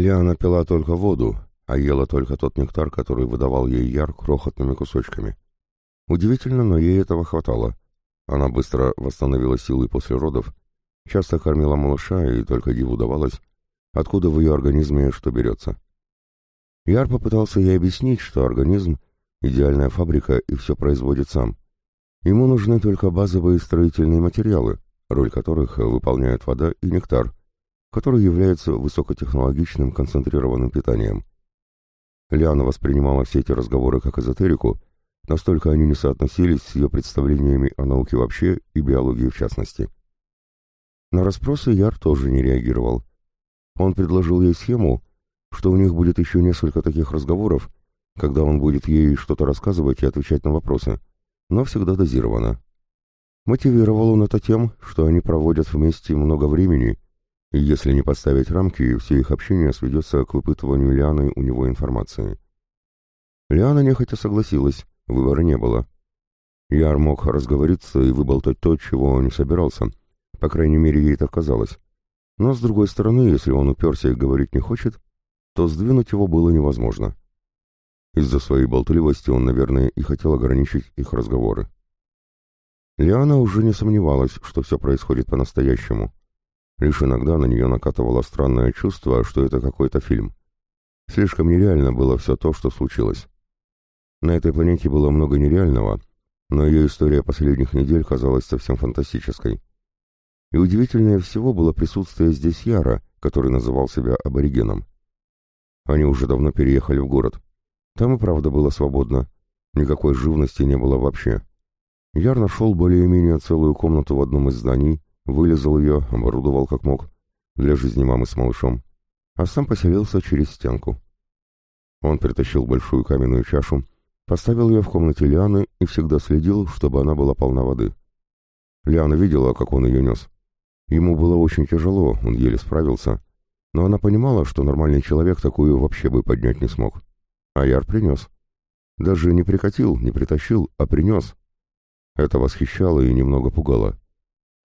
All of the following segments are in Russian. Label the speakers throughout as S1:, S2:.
S1: Лиана пила только воду, а ела только тот нектар, который выдавал ей яр крохотными кусочками. Удивительно, но ей этого хватало. Она быстро восстановила силы после родов, часто кормила малыша, и только диву давалось, откуда в ее организме что берется. Яр попытался ей объяснить, что организм — идеальная фабрика и все производит сам. Ему нужны только базовые строительные материалы, роль которых выполняют вода и нектар, который является высокотехнологичным концентрированным питанием. Лиана воспринимала все эти разговоры как эзотерику, настолько они не соотносились с ее представлениями о науке вообще и биологии в частности. На расспросы Яр тоже не реагировал. Он предложил ей схему, что у них будет еще несколько таких разговоров, когда он будет ей что-то рассказывать и отвечать на вопросы, но всегда дозированно. Мотивировал он это тем, что они проводят вместе много времени если не поставить рамки, все их общение сведется к выпытыванию Лианы у него информации. Лиана нехотя согласилась, выбора не было. Яр мог разговориться и выболтать то, чего он не собирался, по крайней мере, ей так казалось. Но, с другой стороны, если он уперся и говорить не хочет, то сдвинуть его было невозможно. Из-за своей болтливости он, наверное, и хотел ограничить их разговоры. Лиана уже не сомневалась, что все происходит по-настоящему. Лишь иногда на нее накатывало странное чувство, что это какой-то фильм. Слишком нереально было все то, что случилось. На этой планете было много нереального, но ее история последних недель казалась совсем фантастической. И удивительнее всего было присутствие здесь Яра, который называл себя аборигеном. Они уже давно переехали в город. Там и правда было свободно. Никакой живности не было вообще. Яр нашел более-менее целую комнату в одном из зданий, Вылезал ее, оборудовал как мог, для жизни мамы с малышом, а сам поселился через стенку. Он притащил большую каменную чашу, поставил ее в комнате Лианы и всегда следил, чтобы она была полна воды. Лиана видела, как он ее нес. Ему было очень тяжело, он еле справился, но она понимала, что нормальный человек такую вообще бы поднять не смог. А Яр принес. Даже не прикатил, не притащил, а принес. Это восхищало и немного пугало.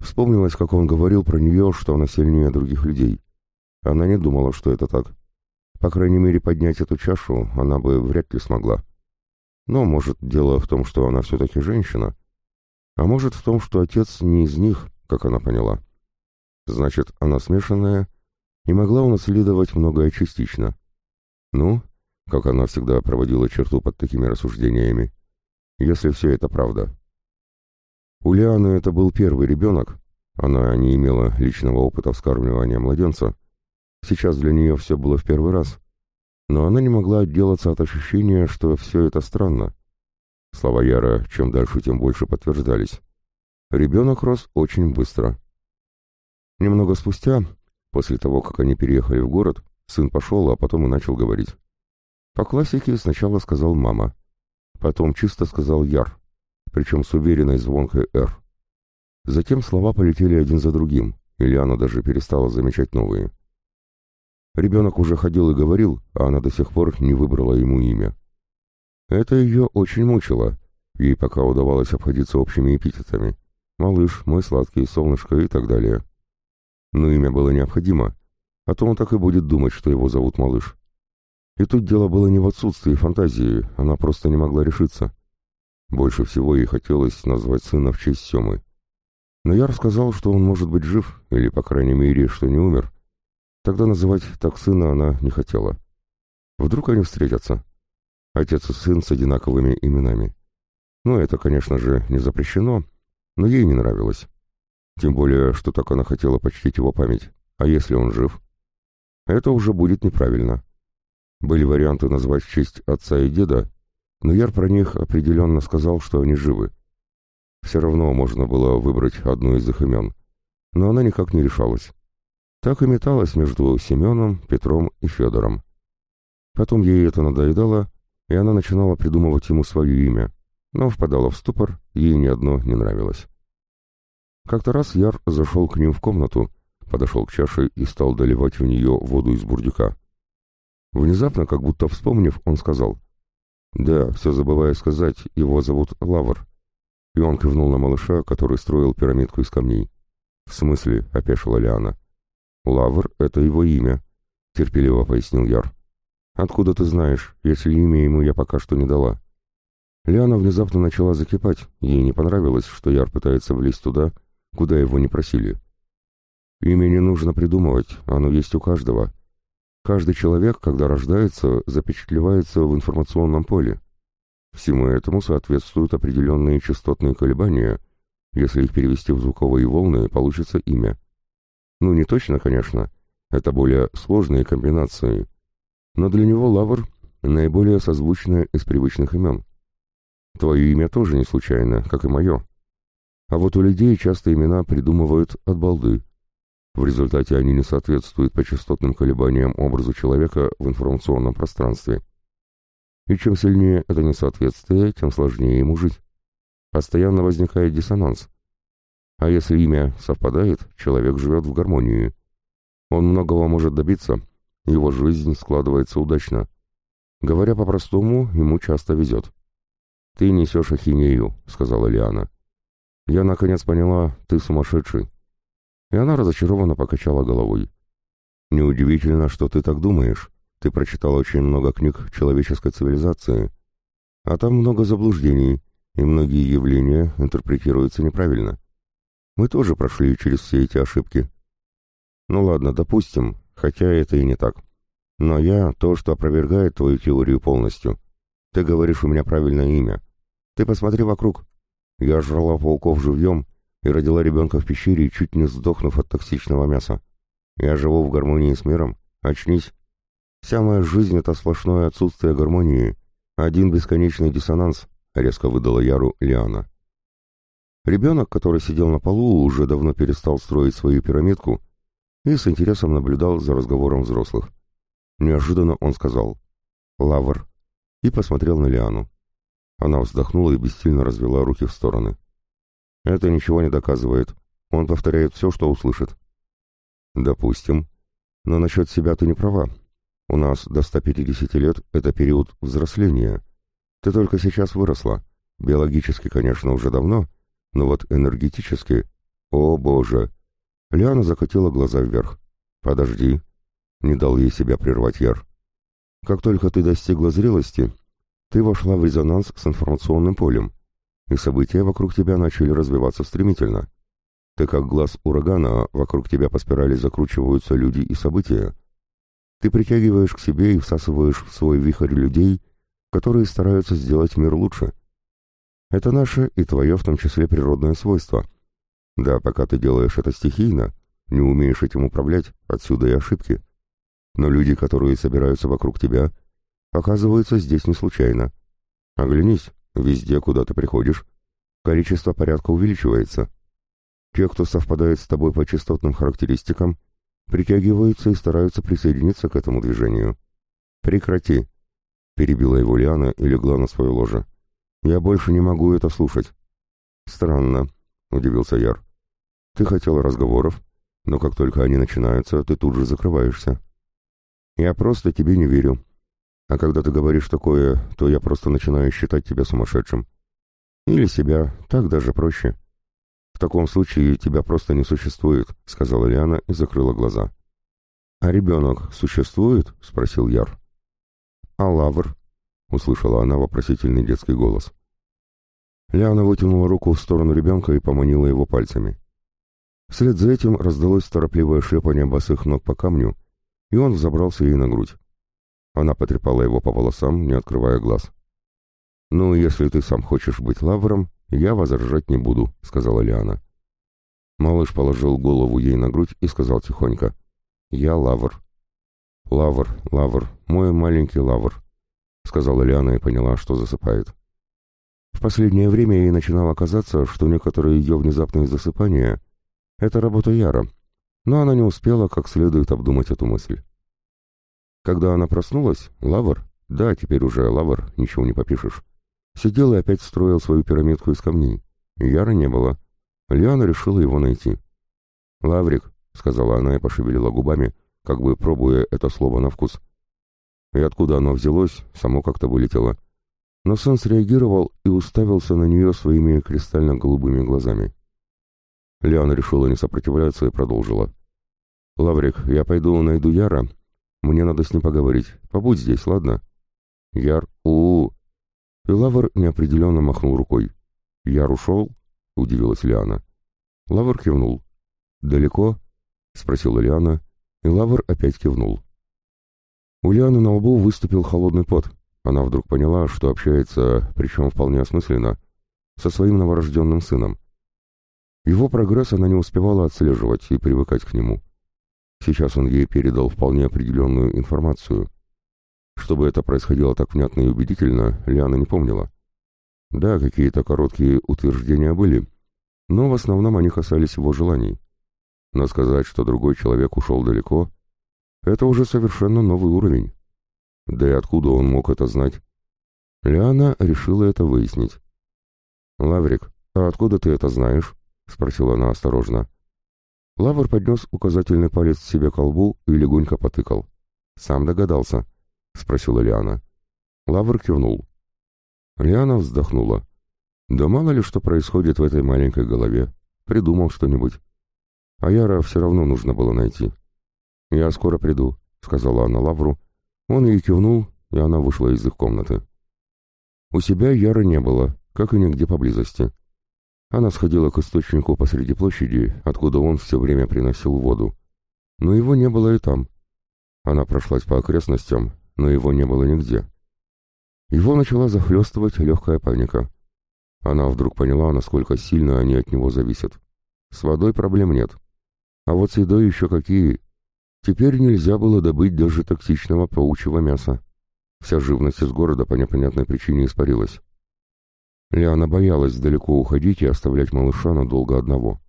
S1: Вспомнилось, как он говорил про нее, что она сильнее других людей. Она не думала, что это так. По крайней мере, поднять эту чашу она бы вряд ли смогла. Но, может, дело в том, что она все-таки женщина. А может, в том, что отец не из них, как она поняла. Значит, она смешанная и могла унаследовать многое частично. Ну, как она всегда проводила черту под такими рассуждениями, если все это правда. У Лианы это был первый ребенок, она не имела личного опыта вскармливания младенца. Сейчас для нее все было в первый раз. Но она не могла отделаться от ощущения, что все это странно. Слова Яра чем дальше, тем больше подтверждались. Ребенок рос очень быстро. Немного спустя, после того, как они переехали в город, сын пошел, а потом и начал говорить. По классике сначала сказал «мама», потом чисто сказал «яр», причем с уверенной звонкой «Р». Затем слова полетели один за другим, и Лиана даже перестала замечать новые. Ребенок уже ходил и говорил, а она до сих пор не выбрала ему имя. Это ее очень мучило, ей пока удавалось обходиться общими эпитетами. «Малыш», «Мой сладкий», «Солнышко» и так далее. Но имя было необходимо, а то он так и будет думать, что его зовут Малыш. И тут дело было не в отсутствии фантазии, она просто не могла решиться. Больше всего ей хотелось назвать сына в честь Семы. Но я рассказал, что он может быть жив, или, по крайней мере, что не умер. Тогда называть так сына она не хотела. Вдруг они встретятся. Отец и сын с одинаковыми именами. Ну, это, конечно же, не запрещено, но ей не нравилось. Тем более, что так она хотела почтить его память. А если он жив? Это уже будет неправильно. Были варианты назвать в честь отца и деда, но Яр про них определенно сказал, что они живы. Все равно можно было выбрать одну из их имен, но она никак не решалась. Так и металась между Семеном, Петром и Федором. Потом ей это надоедало, и она начинала придумывать ему свое имя, но впадала в ступор, ей ни одно не нравилось. Как-то раз Яр зашел к ним в комнату, подошел к чаше и стал доливать в нее воду из бурдюка. Внезапно, как будто вспомнив, он сказал, «Да, все забываю сказать, его зовут Лавр». И он кивнул на малыша, который строил пирамидку из камней. «В смысле?» — опешила Лиана. «Лавр — это его имя. терпеливо пояснил Яр. «Откуда ты знаешь, если имя ему я пока что не дала?» Лиана внезапно начала закипать, ей не понравилось, что Яр пытается влезть туда, куда его не просили. Имя не нужно придумывать, оно есть у каждого. Каждый человек, когда рождается, запечатлевается в информационном поле. Всему этому соответствуют определенные частотные колебания. Если их перевести в звуковые волны, получится имя. Ну, не точно, конечно. Это более сложные комбинации. Но для него Лавр — наиболее созвучное из привычных имен. Твое имя тоже не случайно, как и мое. А вот у людей часто имена придумывают от балды. В результате они не соответствуют по частотным колебаниям образу человека в информационном пространстве. И чем сильнее это несоответствие, тем сложнее ему жить. Постоянно возникает диссонанс. А если имя совпадает, человек живет в гармонии. Он многого может добиться, его жизнь складывается удачно. Говоря по-простому, ему часто везет. «Ты несешь ахинею», — сказала Лиана. «Я наконец поняла, ты сумасшедший». И она разочарованно покачала головой. «Неудивительно, что ты так думаешь. Ты прочитал очень много книг человеческой цивилизации, а там много заблуждений, и многие явления интерпретируются неправильно. Мы тоже прошли через все эти ошибки. Ну ладно, допустим, хотя это и не так. Но я то, что опровергает твою теорию полностью. Ты говоришь у меня правильное имя. Ты посмотри вокруг. Я жрала пауков живьем и родила ребенка в пещере, чуть не сдохнув от токсичного мяса. Я живу в гармонии с миром. Очнись. Вся моя жизнь — это сплошное отсутствие гармонии, один бесконечный диссонанс, — резко выдала Яру Лиана. Ребенок, который сидел на полу, уже давно перестал строить свою пирамидку и с интересом наблюдал за разговором взрослых. Неожиданно он сказал «Лавр» и посмотрел на Лиану. Она вздохнула и бессильно развела руки в стороны. «Это ничего не доказывает. Он повторяет все, что услышит». «Допустим. Но насчет себя ты не права. У нас до 150 лет — это период взросления. Ты только сейчас выросла. Биологически, конечно, уже давно, но вот энергетически... О, Боже!» Лиана закатила глаза вверх. «Подожди!» — не дал ей себя прервать Яр. «Как только ты достигла зрелости, ты вошла в резонанс с информационным полем, и события вокруг тебя начали развиваться стремительно. Ты как глаз урагана, вокруг тебя по спирали закручиваются люди и события. Ты притягиваешь к себе и всасываешь в свой вихрь людей, которые стараются сделать мир лучше. Это наше и твое в том числе природное свойство. Да, пока ты делаешь это стихийно, не умеешь этим управлять, отсюда и ошибки. Но люди, которые собираются вокруг тебя, оказываются здесь не случайно. Оглянись, везде, куда ты приходишь, количество порядка увеличивается. Те, кто совпадает с тобой по частотным характеристикам, притягиваются и стараются присоединиться к этому движению. «Прекрати!» — перебила его Лиана и легла на свое ложе. «Я больше не могу это слушать». «Странно», — удивился Яр. «Ты хотел разговоров, но как только они начинаются, ты тут же закрываешься. Я просто тебе не верю. А когда ты говоришь такое, то я просто начинаю считать тебя сумасшедшим. Или себя, так даже проще». «В таком случае тебя просто не существует», — сказала Лиана и закрыла глаза. «А ребенок существует?» — спросил Яр. «А лавр?» — услышала она вопросительный детский голос. Лиана вытянула руку в сторону ребенка и поманила его пальцами. Вслед за этим раздалось торопливое шлепание босых ног по камню, и он взобрался ей на грудь. Она потрепала его по волосам, не открывая глаз. «Ну, если ты сам хочешь быть лавром, «Я возражать не буду», — сказала Лиана. Малыш положил голову ей на грудь и сказал тихонько. «Я Лавр». «Лавр, Лавр, мой маленький Лавр», — сказала Лиана и поняла, что засыпает. В последнее время ей начинало казаться, что некоторые ее внезапные засыпания — это работа Яра, но она не успела как следует обдумать эту мысль. Когда она проснулась, Лавр, да, теперь уже Лавр, ничего не попишешь, Сидел и опять строил свою пирамидку из камней. Яра не было. Лиана решила его найти. «Лаврик», — сказала она и пошевелила губами, как бы пробуя это слово на вкус. И откуда оно взялось, само как-то вылетело. Но сын среагировал и уставился на нее своими кристально-голубыми глазами. Лиана решила не сопротивляться и продолжила. «Лаврик, я пойду найду Яра. Мне надо с ним поговорить. Побудь здесь, ладно?» «Яр, у, -у, И Лавр неопределенно махнул рукой. «Яр ушел?» — удивилась Лиана. Лавр кивнул. «Далеко?» — спросила Лиана, и Лавр опять кивнул. У Лианы на лбу выступил холодный пот. Она вдруг поняла, что общается, причем вполне осмысленно, со своим новорожденным сыном. Его прогресс она не успевала отслеживать и привыкать к нему. Сейчас он ей передал вполне определенную информацию. Чтобы это происходило так внятно и убедительно, Лиана не помнила. Да, какие-то короткие утверждения были, но в основном они касались его желаний. Но сказать, что другой человек ушел далеко, это уже совершенно новый уровень. Да и откуда он мог это знать? Лиана решила это выяснить. «Лаврик, а откуда ты это знаешь?» — спросила она осторожно. Лавр поднес указательный палец к колбу и легонько потыкал. «Сам догадался?» — спросила Лиана. Лавр кивнул. Лиана вздохнула. «Да мало ли что происходит в этой маленькой голове. Придумал что-нибудь. А Яра все равно нужно было найти». «Я скоро приду», — сказала она Лавру. Он ей кивнул, и она вышла из их комнаты. У себя Яра не было, как и нигде поблизости. Она сходила к источнику посреди площади, откуда он все время приносил воду. Но его не было и там. Она прошлась по окрестностям, но его не было нигде. Его начала захлестывать легкая паника. Она вдруг поняла, насколько сильно они от него зависят. С водой проблем нет. А вот с едой еще какие. Теперь нельзя было добыть даже токсичного паучьего мяса. Вся живность из города по непонятной причине испарилась. Лиана боялась далеко уходить и оставлять малыша надолго одного.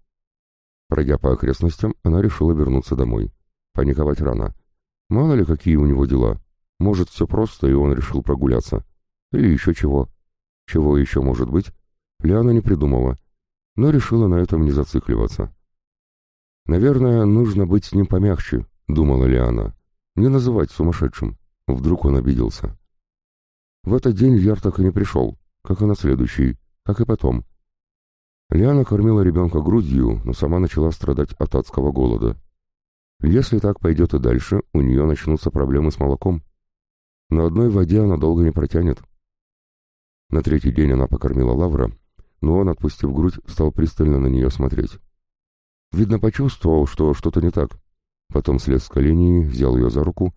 S1: Пройдя по окрестностям, она решила вернуться домой. Паниковать рано. Мало ли, какие у него дела. Может, все просто, и он решил прогуляться. Или еще чего. Чего еще может быть? Лиана не придумала, но решила на этом не зацикливаться. «Наверное, нужно быть с ним помягче», — думала Лиана. «Не называть сумасшедшим. Вдруг он обиделся». В этот день Яр так и не пришел как и на следующий, как и потом. Лиана кормила ребенка грудью, но сама начала страдать от адского голода. Если так пойдет и дальше, у нее начнутся проблемы с молоком. На одной воде она долго не протянет. На третий день она покормила Лавра, но он, отпустив грудь, стал пристально на нее смотреть. Видно, почувствовал, что что-то не так. Потом слез с коленей, взял ее за руку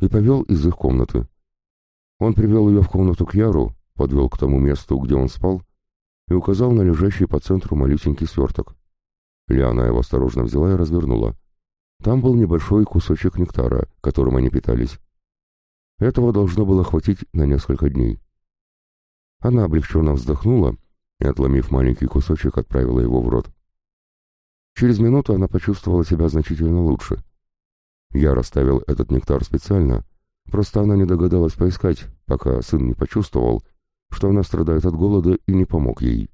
S1: и повел из их комнаты. Он привел ее в комнату к Яру, подвел к тому месту, где он спал, и указал на лежащий по центру малюсенький сверток. Лиана его осторожно взяла и развернула. Там был небольшой кусочек нектара, которым они питались. Этого должно было хватить на несколько дней. Она облегченно вздохнула и, отломив маленький кусочек, отправила его в рот. Через минуту она почувствовала себя значительно лучше. Я расставил этот нектар специально, просто она не догадалась поискать, пока сын не почувствовал, что она страдает от голода и не помог ей.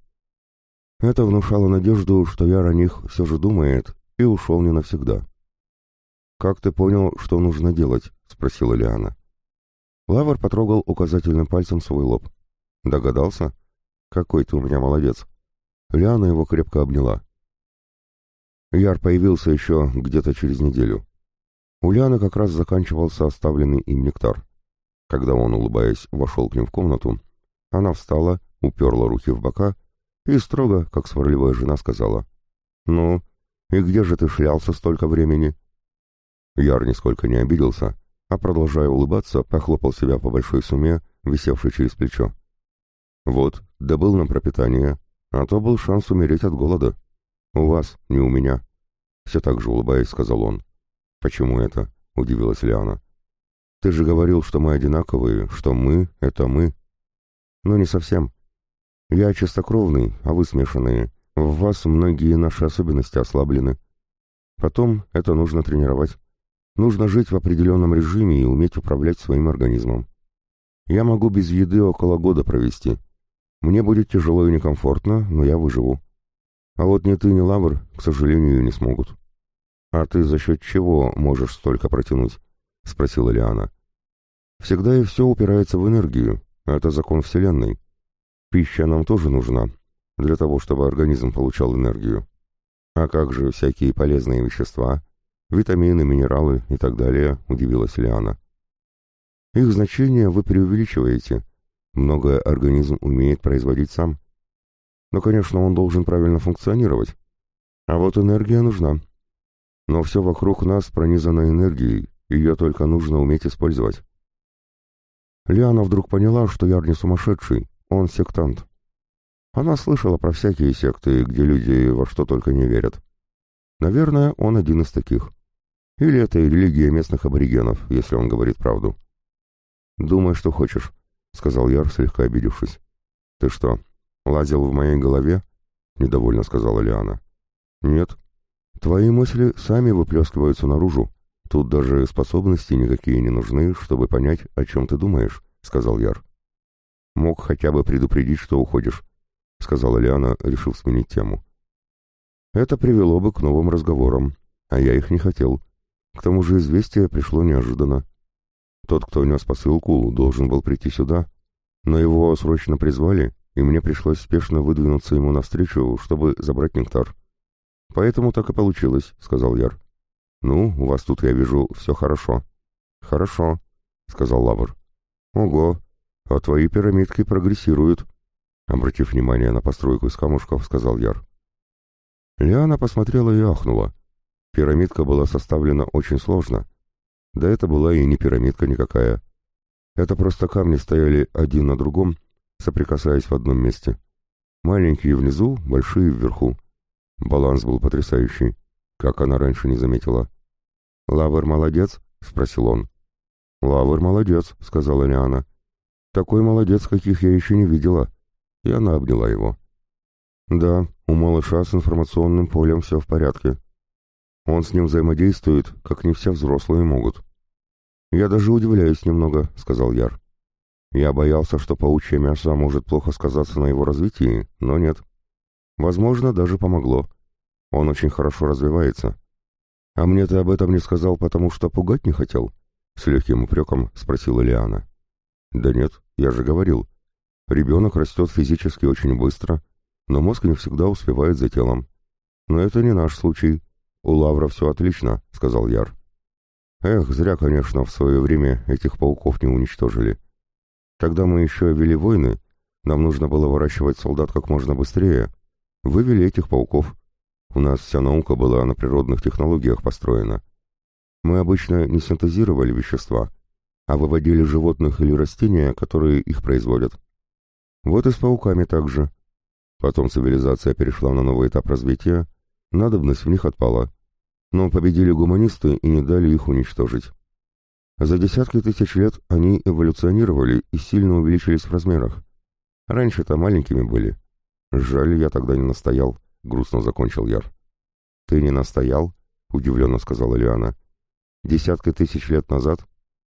S1: Это внушало надежду, что я о них все же думает, и ушел не навсегда. «Как ты понял, что нужно делать?» — спросила Лиана. Лавр потрогал указательным пальцем свой лоб. «Догадался? Какой ты у меня молодец!» Лиана его крепко обняла. Яр появился еще где-то через неделю. У Лианы как раз заканчивался оставленный им нектар. Когда он, улыбаясь, вошел к ним в комнату, она встала, уперла руки в бока и строго, как сварливая жена, сказала. «Ну, и где же ты шлялся столько времени?» Яр нисколько не обиделся, а, продолжая улыбаться, похлопал себя по большой суме, висевшей через плечо. «Вот, добыл нам пропитание, а то был шанс умереть от голода. У вас, не у меня». Все так же улыбаясь, сказал он. «Почему это?» — удивилась Лиана. «Ты же говорил, что мы одинаковые, что мы — это мы, но не совсем. Я чистокровный, а вы смешанные. В вас многие наши особенности ослаблены. Потом это нужно тренировать. Нужно жить в определенном режиме и уметь управлять своим организмом. Я могу без еды около года провести. Мне будет тяжело и некомфортно, но я выживу. А вот ни ты, ни Лавр, к сожалению, не смогут. «А ты за счет чего можешь столько протянуть?» — спросила Лиана. «Всегда и все упирается в энергию. Это закон Вселенной. Пища нам тоже нужна, для того, чтобы организм получал энергию. А как же всякие полезные вещества? Витамины, минералы и так далее, удивилась Лиана. Их значение вы преувеличиваете. Многое организм умеет производить сам. Но, конечно, он должен правильно функционировать. А вот энергия нужна. Но все вокруг нас пронизано энергией, ее только нужно уметь использовать. Лиана вдруг поняла, что Яр не сумасшедший, он сектант. Она слышала про всякие секты, где люди во что только не верят. Наверное, он один из таких. Или это религия местных аборигенов, если он говорит правду. «Думай, что хочешь», — сказал Яр, слегка обидевшись. «Ты что, лазил в моей голове?» — недовольно сказала Лиана. «Нет. Твои мысли сами выплескиваются наружу. Тут даже способности никакие не нужны, чтобы понять, о чем ты думаешь», — сказал Яр. «Мог хотя бы предупредить, что уходишь», — сказала Лиана, решив сменить тему. «Это привело бы к новым разговорам, а я их не хотел. К тому же известие пришло неожиданно. Тот, кто нес посылку, должен был прийти сюда, но его срочно призвали, и мне пришлось спешно выдвинуться ему навстречу, чтобы забрать нектар. «Поэтому так и получилось», — сказал Яр. «Ну, у вас тут, я вижу, все хорошо». «Хорошо», — сказал Лавр. «Ого, а твои пирамидки прогрессируют», — обратив внимание на постройку из камушков, сказал Яр. Лиана посмотрела и ахнула. Пирамидка была составлена очень сложно. Да это была и не пирамидка никакая. Это просто камни стояли один на другом, соприкасаясь в одном месте. Маленькие внизу, большие вверху. Баланс был потрясающий, как она раньше не заметила. «Лавр молодец?» — спросил он. «Лавр молодец», — сказала Лиана. «Такой молодец, каких я еще не видела». И она обняла его. «Да, у малыша с информационным полем все в порядке. Он с ним взаимодействует, как не все взрослые могут». «Я даже удивляюсь немного», — сказал Яр. «Я боялся, что паучье мясо может плохо сказаться на его развитии, но нет. Возможно, даже помогло. Он очень хорошо развивается. А мне ты об этом не сказал, потому что пугать не хотел? С легким упреком спросила Лиана. Да нет, я же говорил. Ребенок растет физически очень быстро, но мозг не всегда успевает за телом. Но это не наш случай. У Лавра все отлично, сказал Яр. Эх, зря, конечно, в свое время этих пауков не уничтожили. Когда мы еще вели войны, нам нужно было выращивать солдат как можно быстрее, Вывели этих пауков. У нас вся наука была на природных технологиях построена. Мы обычно не синтезировали вещества, а выводили животных или растения, которые их производят. Вот и с пауками также. Потом цивилизация перешла на новый этап развития, надобность в них отпала. Но победили гуманисты и не дали их уничтожить. За десятки тысяч лет они эволюционировали и сильно увеличились в размерах. Раньше-то маленькими были. «Жаль, я тогда не настоял», — грустно закончил Яр. «Ты не настоял?» — удивленно сказала Лиана. «Десятки тысяч лет назад?»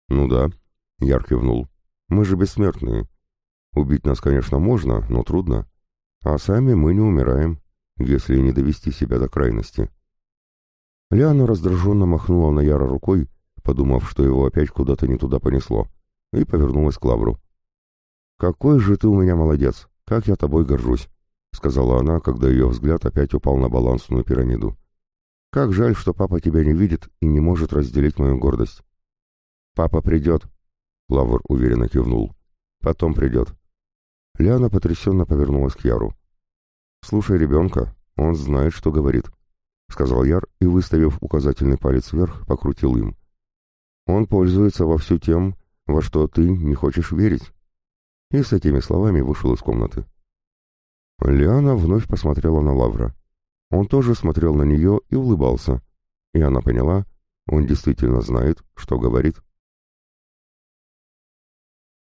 S1: «Ну да», — Яр кивнул. «Мы же бессмертные. Убить нас, конечно, можно, но трудно. А сами мы не умираем, если не довести себя до крайности». Лиана раздраженно махнула на Яра рукой, подумав, что его опять куда-то не туда понесло, и повернулась к Лавру. «Какой же ты у меня молодец! Как я тобой горжусь! — сказала она, когда ее взгляд опять упал на балансную пирамиду. «Как жаль, что папа тебя не видит и не может разделить мою гордость». «Папа придет», — Лавр уверенно кивнул. «Потом придет». Лиана потрясенно повернулась к Яру. «Слушай ребенка, он знает, что говорит», — сказал Яр и, выставив указательный палец вверх, покрутил им. «Он пользуется вовсю тем, во что ты не хочешь верить». И с этими словами вышел из комнаты. Лиана вновь посмотрела на Лавра. Он тоже смотрел на нее и улыбался. И она поняла, он действительно знает, что говорит.